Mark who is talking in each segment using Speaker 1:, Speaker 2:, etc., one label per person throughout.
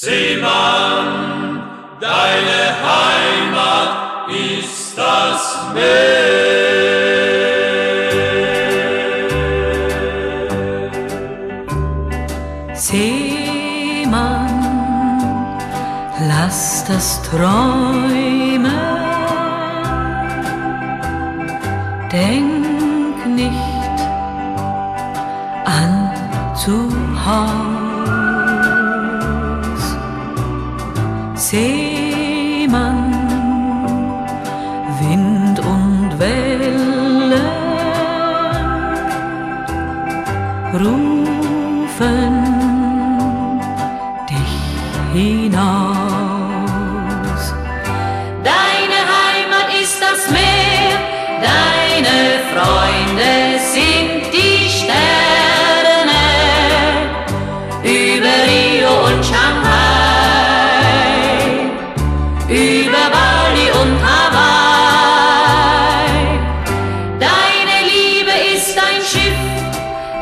Speaker 1: Seemann, deine Heimat ist das Meer.
Speaker 2: Seemann, lass das Träumen. Denk nicht an zu Haus. Seemann, Wind und Wellen rufen dich hinaus.
Speaker 3: Deine Heimat ist das Meer, deine Freunde sind die Sterne über Rio und Shanghai, Schiff,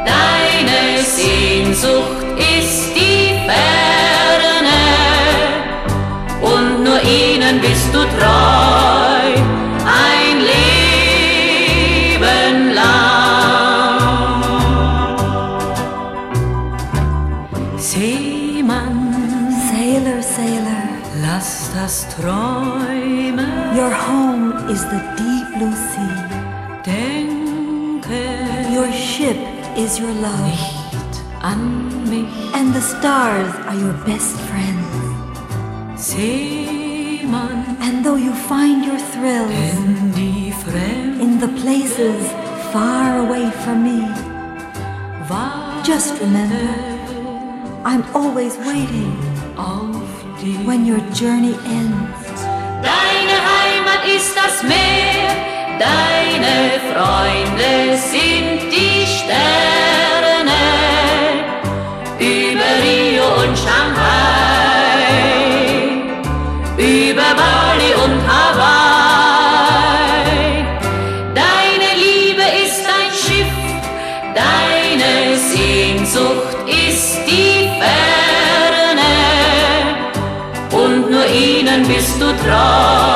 Speaker 3: deine Sehnsucht ist die Ferne und nur ihnen bist du treu ein Leben lang.
Speaker 2: Seemann,
Speaker 4: Sailor, sailor,
Speaker 2: lass das Träumen.
Speaker 4: your home is the deep blue sea.
Speaker 2: Denke
Speaker 4: Your ship is your love, and the stars are your best friends. And though you find your thrills
Speaker 2: in
Speaker 4: the places far away from me, just remember, I'm always waiting when your journey ends.
Speaker 3: Und Shanghai, über Bali und Hawaii. Deine Liebe ist ein Schiff, deine Sehnsucht ist die Ferne und nur ihnen bist du treu.